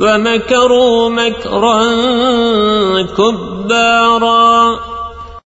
ومكروا مكرا كبارا.